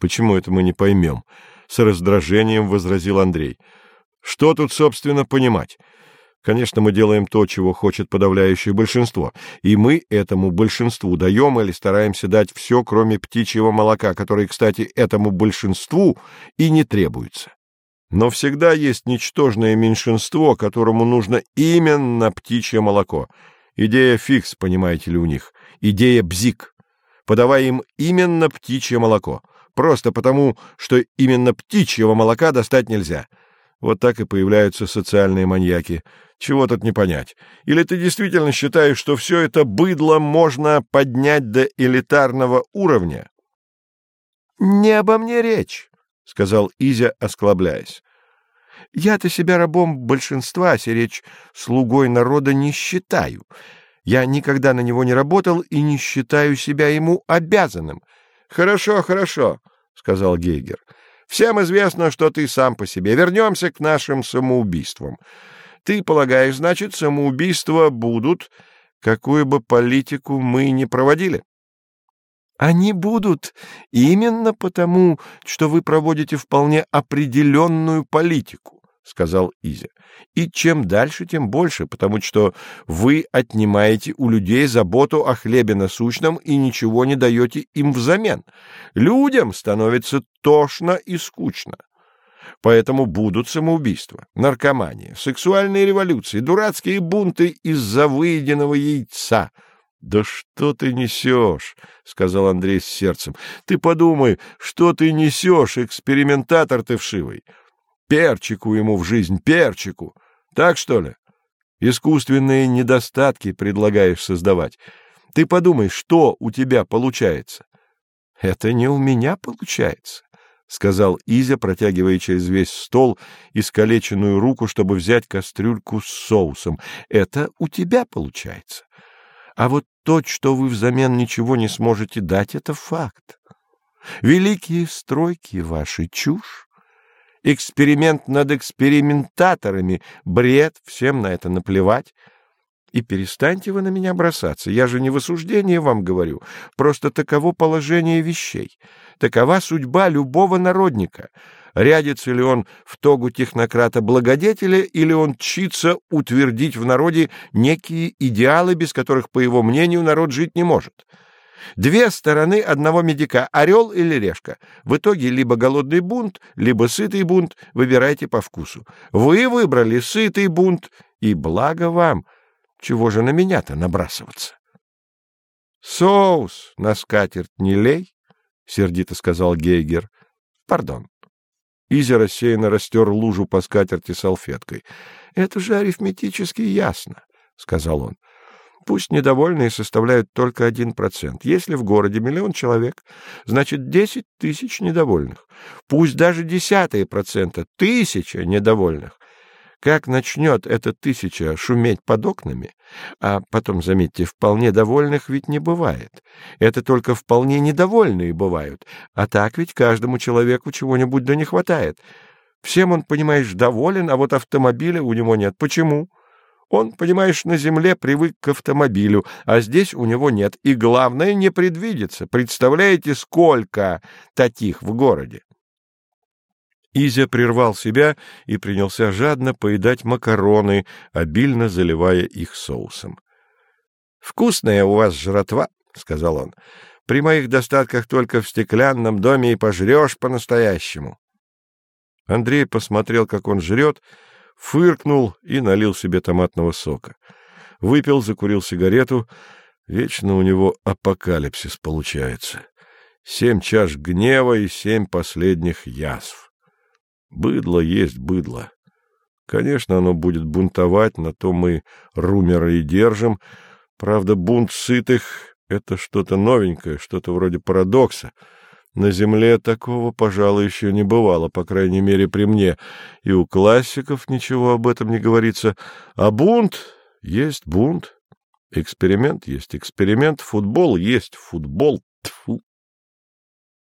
Почему это мы не поймем? С раздражением возразил Андрей. Что тут, собственно, понимать? Конечно, мы делаем то, чего хочет подавляющее большинство, и мы этому большинству даем или стараемся дать все, кроме птичьего молока, которое, кстати, этому большинству и не требуется. Но всегда есть ничтожное меньшинство, которому нужно именно птичье молоко. Идея фикс, понимаете ли, у них. Идея бзик. Подавай им именно птичье молоко. Просто потому, что именно птичьего молока достать нельзя. Вот так и появляются социальные маньяки. Чего тут не понять? Или ты действительно считаешь, что все это быдло можно поднять до элитарного уровня? — Не обо мне речь, — сказал Изя, осклабляясь. — Я-то себя рабом большинства, сиречь слугой народа не считаю. Я никогда на него не работал и не считаю себя ему обязанным. — Хорошо, хорошо, — сказал Гейгер. — Всем известно, что ты сам по себе. Вернемся к нашим самоубийствам. Ты полагаешь, значит, самоубийства будут, какую бы политику мы ни проводили? Они будут именно потому, что вы проводите вполне определенную политику, — сказал Изя. И чем дальше, тем больше, потому что вы отнимаете у людей заботу о хлебе насущном и ничего не даете им взамен. Людям становится тошно и скучно. Поэтому будут самоубийства, наркомания, сексуальные революции, дурацкие бунты из-за выеденного яйца — да что ты несешь? — сказал Андрей с сердцем. — Ты подумай, что ты несешь, экспериментатор ты вшивый. Перчику ему в жизнь, перчику. Так что ли? Искусственные недостатки предлагаешь создавать. Ты подумай, что у тебя получается. — Это не у меня получается, — сказал Изя, протягивая через весь стол искалеченную руку, чтобы взять кастрюльку с соусом. — Это у тебя получается. А вот то, что вы взамен ничего не сможете дать, — это факт. Великие стройки ваши — чушь. Эксперимент над экспериментаторами — бред, всем на это наплевать. И перестаньте вы на меня бросаться. Я же не в осуждении вам говорю. Просто таково положение вещей. Такова судьба любого народника — рядится ли он в тогу технократа-благодетеля, или он чится утвердить в народе некие идеалы, без которых, по его мнению, народ жить не может. Две стороны одного медика — орел или решка. В итоге либо голодный бунт, либо сытый бунт, выбирайте по вкусу. Вы выбрали сытый бунт, и благо вам. Чего же на меня-то набрасываться? — Соус на скатерть не лей, — сердито сказал Гейгер. — Пардон. Изя рассеянно растер лужу по скатерти салфеткой. — Это же арифметически ясно, — сказал он. — Пусть недовольные составляют только один процент. Если в городе миллион человек, значит, десять тысяч недовольных. Пусть даже десятые процента, тысяча недовольных. Как начнет эта тысяча шуметь под окнами, а потом, заметьте, вполне довольных ведь не бывает. Это только вполне недовольные бывают, а так ведь каждому человеку чего-нибудь да не хватает. Всем он, понимаешь, доволен, а вот автомобиля у него нет. Почему? Он, понимаешь, на земле привык к автомобилю, а здесь у него нет. И главное, не предвидится. Представляете, сколько таких в городе? Изя прервал себя и принялся жадно поедать макароны, обильно заливая их соусом. — Вкусная у вас жратва, — сказал он. — При моих достатках только в стеклянном доме и пожрешь по-настоящему. Андрей посмотрел, как он жрет, фыркнул и налил себе томатного сока. Выпил, закурил сигарету. Вечно у него апокалипсис получается. Семь чаш гнева и семь последних язв. Быдло есть быдло. Конечно, оно будет бунтовать, на то мы румера и держим. Правда, бунт сытых — это что-то новенькое, что-то вроде парадокса. На земле такого, пожалуй, еще не бывало, по крайней мере, при мне. И у классиков ничего об этом не говорится. А бунт есть бунт. Эксперимент есть эксперимент. Футбол есть футбол. Тьфу.